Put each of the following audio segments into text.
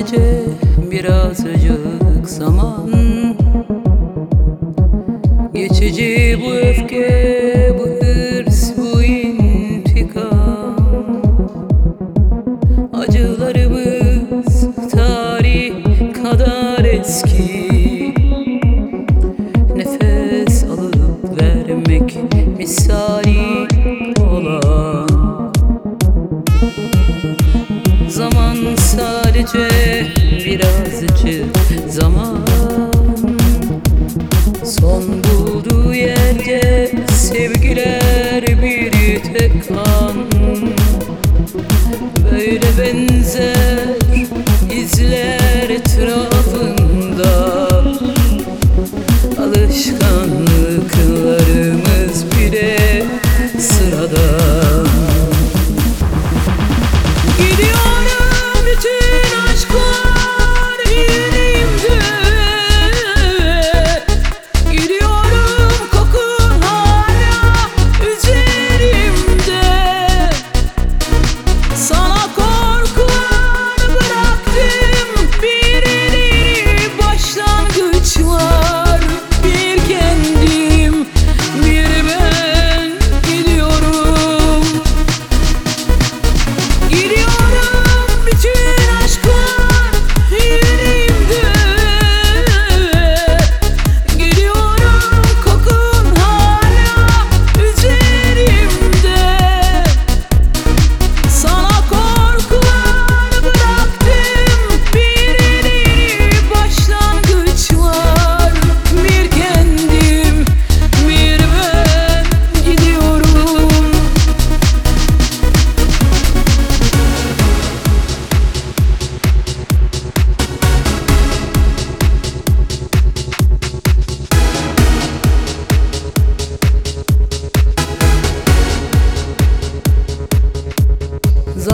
sadece birazcık zaman. Geçici bu öfke, bu hırs, bu intikam. Acıları Sevgiler biri tek an Böyle benzer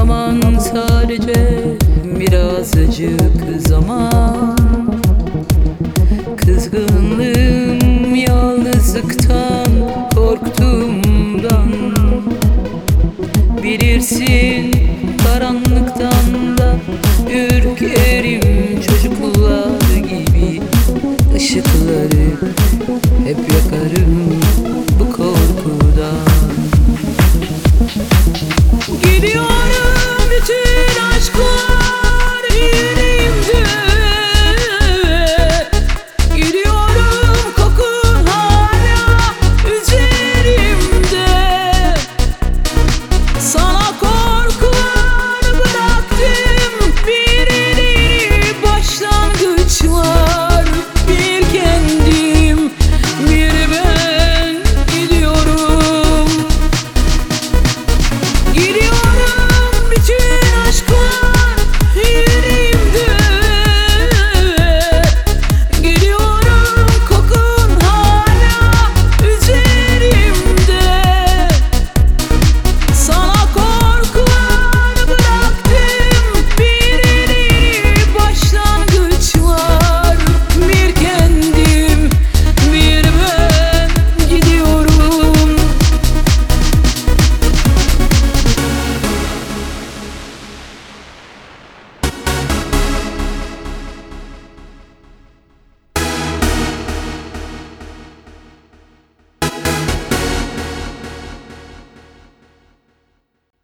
zaman sadece birazcık zaman. Kızgınlığım yalan